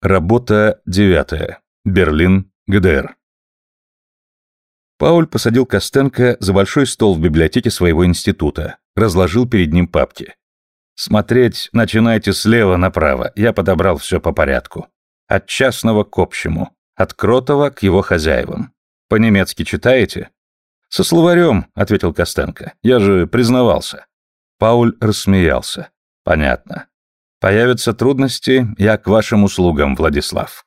Работа девятая. Берлин, ГДР. Пауль посадил Костенко за большой стол в библиотеке своего института, разложил перед ним папки. «Смотреть начинайте слева направо, я подобрал все по порядку. От частного к общему, от Кротова к его хозяевам. По-немецки читаете?» «Со словарем», — ответил Костенко, — «я же признавался». Пауль рассмеялся. «Понятно. Появятся трудности, я к вашим услугам, Владислав».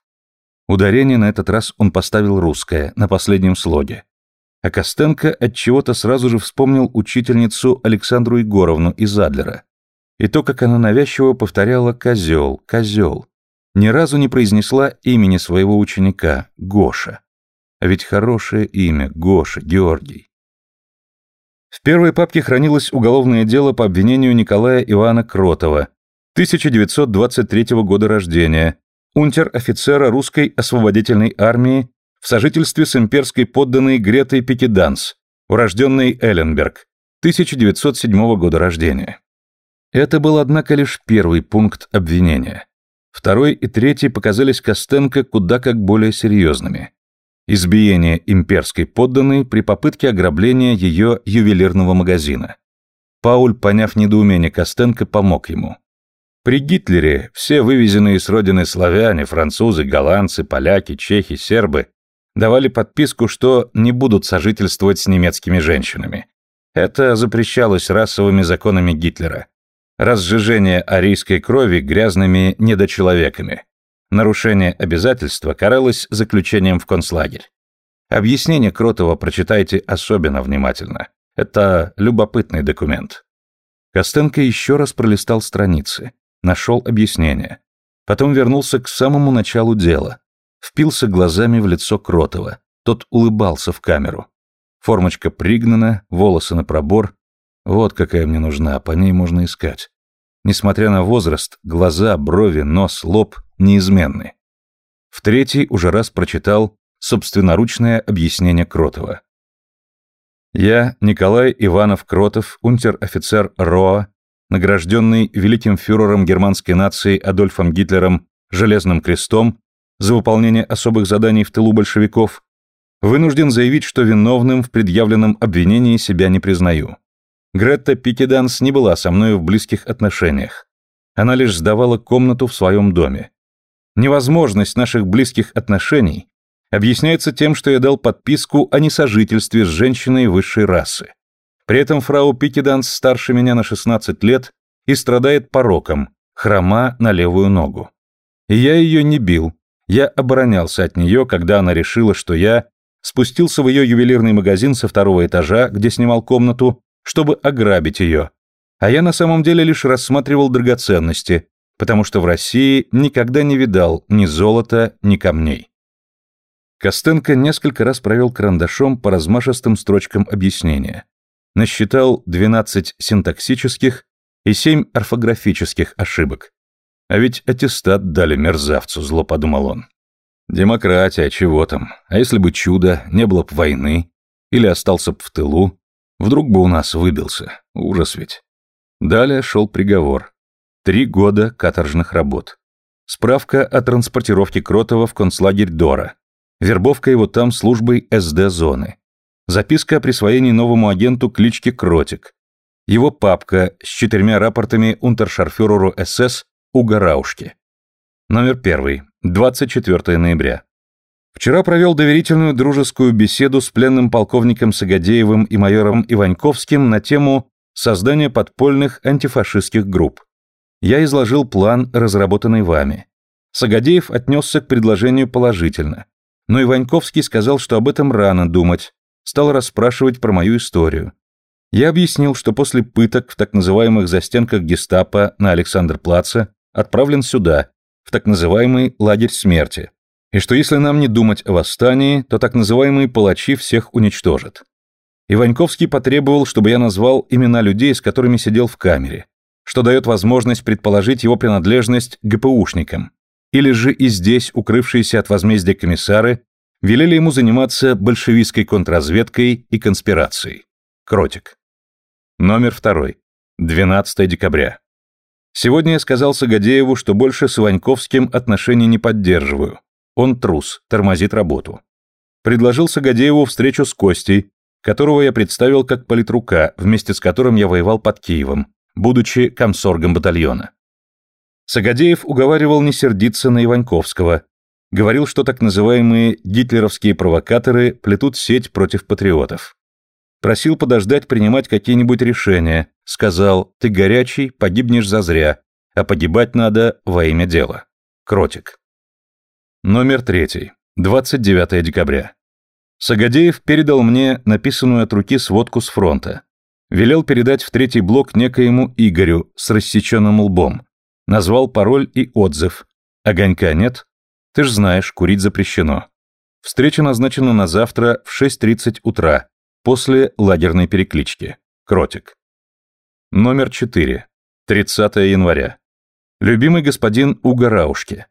Ударение на этот раз он поставил русское, на последнем слоге. А Костенко отчего-то сразу же вспомнил учительницу Александру Егоровну из Адлера. И то, как она навязчиво повторяла «козел, козел». Ни разу не произнесла имени своего ученика, Гоша. А ведь хорошее имя, Гоша, Георгий. В первой папке хранилось уголовное дело по обвинению Николая Ивана Кротова, 1923 года рождения, унтер-офицера русской освободительной армии в сожительстве с имперской подданной Гретой Пикеданс, урожденной Элленберг, 1907 года рождения. Это был, однако, лишь первый пункт обвинения. Второй и третий показались Костенко куда как более серьезными. Избиение имперской подданной при попытке ограбления ее ювелирного магазина. Пауль, поняв недоумение Костенко, помог ему. При Гитлере все вывезенные с родины славяне, французы, голландцы, поляки, чехи, сербы давали подписку, что не будут сожительствовать с немецкими женщинами. Это запрещалось расовыми законами Гитлера. Разжижение арийской крови грязными недочеловеками. Нарушение обязательства каралось заключением в концлагерь. Объяснение Кротова прочитайте особенно внимательно. Это любопытный документ. Костенко еще раз пролистал страницы, нашел объяснение. Потом вернулся к самому началу дела, впился глазами в лицо Кротова. Тот улыбался в камеру. Формочка пригнана, волосы на пробор. Вот какая мне нужна, по ней можно искать. Несмотря на возраст, глаза, брови, нос, лоб неизменны. В третий уже раз прочитал собственноручное объяснение Кротова. Я, Николай Иванов Кротов, унтер-офицер РОА, награжденный великим фюрером германской нации Адольфом Гитлером Железным крестом за выполнение особых заданий в тылу большевиков, вынужден заявить, что виновным в предъявленном обвинении себя не признаю. Гретта Пикеданс не была со мной в близких отношениях. Она лишь сдавала комнату в своем доме. Невозможность наших близких отношений объясняется тем, что я дал подписку о несожительстве с женщиной высшей расы. При этом фрау Пикеданс старше меня на 16 лет и страдает пороком, хрома на левую ногу. И я ее не бил, я оборонялся от нее, когда она решила, что я спустился в ее ювелирный магазин со второго этажа, где снимал комнату, чтобы ограбить ее. А я на самом деле лишь рассматривал драгоценности, потому что в России никогда не видал ни золота, ни камней. Костенко несколько раз провел карандашом по размашистым строчкам объяснения. Насчитал 12 синтаксических и 7 орфографических ошибок. А ведь аттестат дали мерзавцу, зло подумал он. Демократия, чего там. А если бы чудо, не было бы войны, или остался бы в тылу, вдруг бы у нас выбился. Ужас ведь. Далее шел приговор. Три года каторжных работ. Справка о транспортировке Кротова в концлагерь Дора. Вербовка его там службой СД-зоны. Записка о присвоении новому агенту клички Кротик. Его папка с четырьмя рапортами унтершарфюреру СС Уго Раушки. Номер первый. 24 ноября. Вчера провел доверительную дружескую беседу с пленным полковником Сагадеевым и майором Иваньковским на тему создания подпольных антифашистских групп. Я изложил план, разработанный вами. Сагадеев отнесся к предложению положительно, но Иваньковский сказал, что об этом рано думать, стал расспрашивать про мою историю. Я объяснил, что после пыток в так называемых застенках гестапо на Александр-Плаце отправлен сюда, в так называемый лагерь смерти, и что если нам не думать о восстании, то так называемые палачи всех уничтожат. Иваньковский потребовал, чтобы я назвал имена людей, с которыми сидел в камере, что дает возможность предположить его принадлежность ГПУшникам. Или же и здесь укрывшиеся от возмездия комиссары велели ему заниматься большевистской контрразведкой и конспирацией. Кротик. Номер второй. 12 декабря. Сегодня я сказал Сагадееву, что больше с Иваньковским отношений не поддерживаю. Он трус, тормозит работу. Предложил Сагадееву встречу с Костей, которого я представил как политрука, вместе с которым я воевал под Киевом, будучи комсоргом батальона. Сагадеев уговаривал не сердиться на Иваньковского, говорил, что так называемые гитлеровские провокаторы плетут сеть против патриотов. Просил подождать принимать какие-нибудь решения, сказал «ты горячий, погибнешь зазря, а погибать надо во имя дела». Кротик. Номер третий. 29 декабря. Сагадеев передал мне написанную от руки сводку с фронта. Велел передать в третий блок некоему Игорю с рассеченным лбом. Назвал пароль и отзыв. Огонька нет? Ты ж знаешь, курить запрещено. Встреча назначена на завтра в 6.30 утра, после лагерной переклички. Кротик. Номер 4. 30 января. Любимый господин Уго Раушки.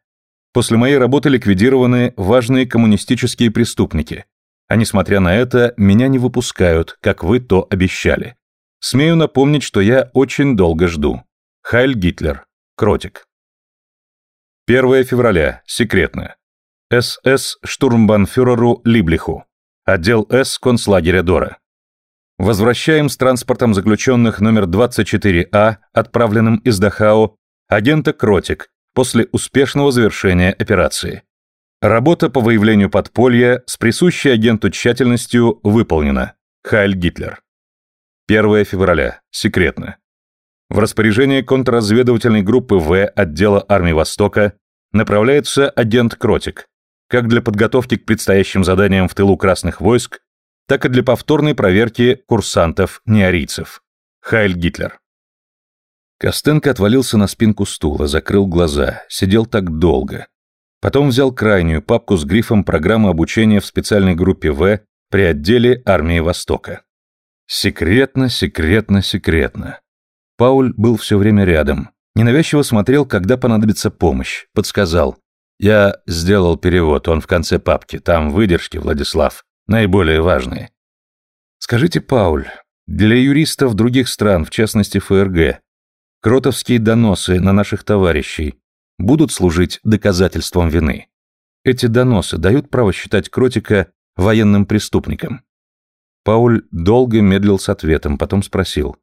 После моей работы ликвидированы важные коммунистические преступники – а несмотря на это, меня не выпускают, как вы то обещали. Смею напомнить, что я очень долго жду. Хайль Гитлер. Кротик. 1 февраля. Секретно. СС штурмбанфюреру Либлиху. Отдел С концлагеря Дора. Возвращаем с транспортом заключенных номер 24А, отправленным из Дахау, агента Кротик, после успешного завершения операции. Работа по выявлению подполья с присущей агенту тщательностью выполнена. Хайль Гитлер. 1 февраля. Секретно. В распоряжение контрразведывательной группы В отдела армии Востока направляется агент Кротик, как для подготовки к предстоящим заданиям в тылу красных войск, так и для повторной проверки курсантов-неарийцев. Хайль Гитлер. Костенко отвалился на спинку стула, закрыл глаза, сидел так долго, Потом взял крайнюю папку с грифом программы обучения в специальной группе В при отделе армии Востока. Секретно, секретно, секретно. Пауль был все время рядом. Ненавязчиво смотрел, когда понадобится помощь. Подсказал. Я сделал перевод, он в конце папки. Там выдержки, Владислав. Наиболее важные. Скажите, Пауль, для юристов других стран, в частности ФРГ, кротовские доносы на наших товарищей будут служить доказательством вины. Эти доносы дают право считать Кротика военным преступником. Пауль долго медлил с ответом, потом спросил.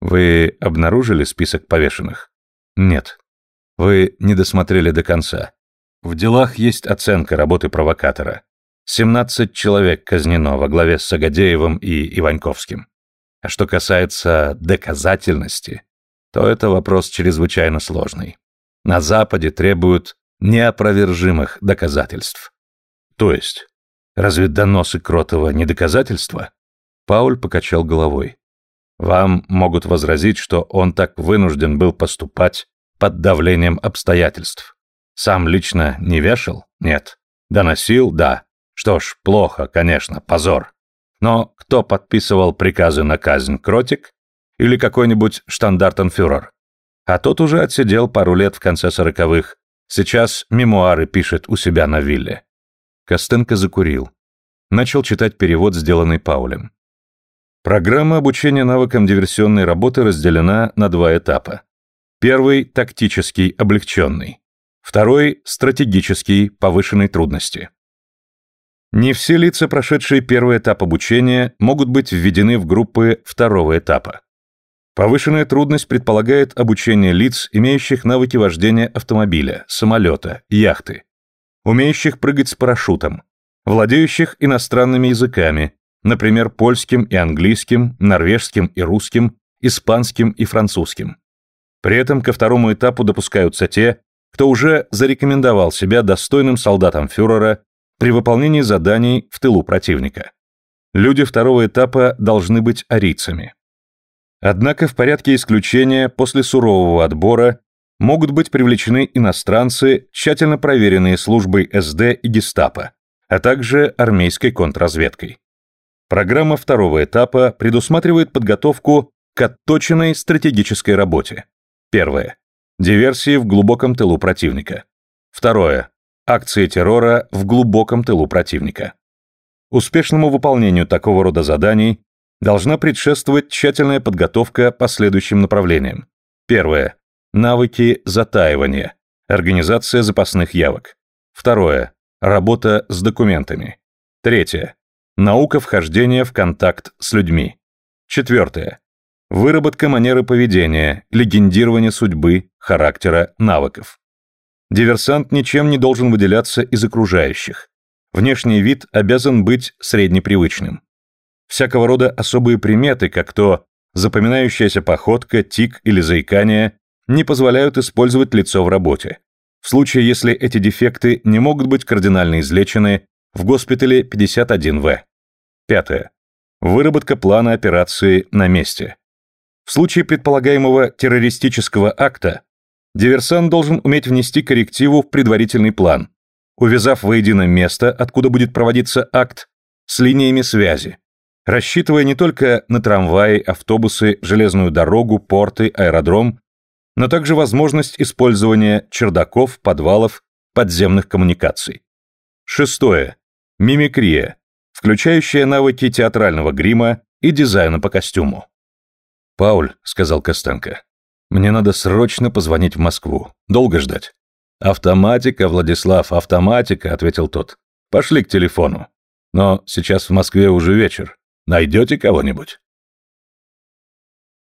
«Вы обнаружили список повешенных?» «Нет. Вы не досмотрели до конца. В делах есть оценка работы провокатора. 17 человек казнено во главе с Сагадеевым и Иваньковским. А что касается доказательности, то это вопрос чрезвычайно сложный. На Западе требуют неопровержимых доказательств. То есть, разве доносы Кротова не доказательства? Пауль покачал головой. Вам могут возразить, что он так вынужден был поступать под давлением обстоятельств. Сам лично не вешал? Нет. Доносил? Да. Что ж, плохо, конечно, позор. Но кто подписывал приказы на казнь, Кротик? Или какой-нибудь штандартенфюрер? А тот уже отсидел пару лет в конце сороковых. Сейчас мемуары пишет у себя на вилле. Костенко закурил. Начал читать перевод, сделанный Паулем. Программа обучения навыкам диверсионной работы разделена на два этапа. Первый – тактический, облегченный. Второй – стратегический, повышенной трудности. Не все лица, прошедшие первый этап обучения, могут быть введены в группы второго этапа. Повышенная трудность предполагает обучение лиц, имеющих навыки вождения автомобиля, самолета, яхты, умеющих прыгать с парашютом, владеющих иностранными языками, например, польским и английским, норвежским и русским, испанским и французским. При этом ко второму этапу допускаются те, кто уже зарекомендовал себя достойным солдатом фюрера при выполнении заданий в тылу противника. Люди второго этапа должны быть арийцами. Однако в порядке исключения после сурового отбора могут быть привлечены иностранцы, тщательно проверенные службой СД и гестапо, а также армейской контрразведкой. Программа второго этапа предусматривает подготовку к отточенной стратегической работе. Первое. Диверсии в глубоком тылу противника. Второе. Акции террора в глубоком тылу противника. Успешному выполнению такого рода заданий должна предшествовать тщательная подготовка по следующим направлениям. Первое. Навыки затаивания. Организация запасных явок. Второе. Работа с документами. Третье. Наука вхождения в контакт с людьми. Четвертое. Выработка манеры поведения, легендирование судьбы, характера, навыков. Диверсант ничем не должен выделяться из окружающих. Внешний вид обязан быть среднепривычным. Всякого рода особые приметы, как то запоминающаяся походка, тик или заикание, не позволяют использовать лицо в работе. В случае, если эти дефекты не могут быть кардинально излечены, в госпитале 51В. Пятое. Выработка плана операции на месте. В случае предполагаемого террористического акта диверсант должен уметь внести коррективу в предварительный план, увязав воедино место, откуда будет проводиться акт, с линиями связи, рассчитывая не только на трамваи, автобусы, железную дорогу, порты, аэродром, но также возможность использования чердаков, подвалов, подземных коммуникаций. Шестое. Мимикрия, включающая навыки театрального грима и дизайна по костюму. «Пауль», — сказал Костенко, — «мне надо срочно позвонить в Москву. Долго ждать?» «Автоматика, Владислав, автоматика», — ответил тот. «Пошли к телефону. Но сейчас в Москве уже вечер. Найдете кого-нибудь?»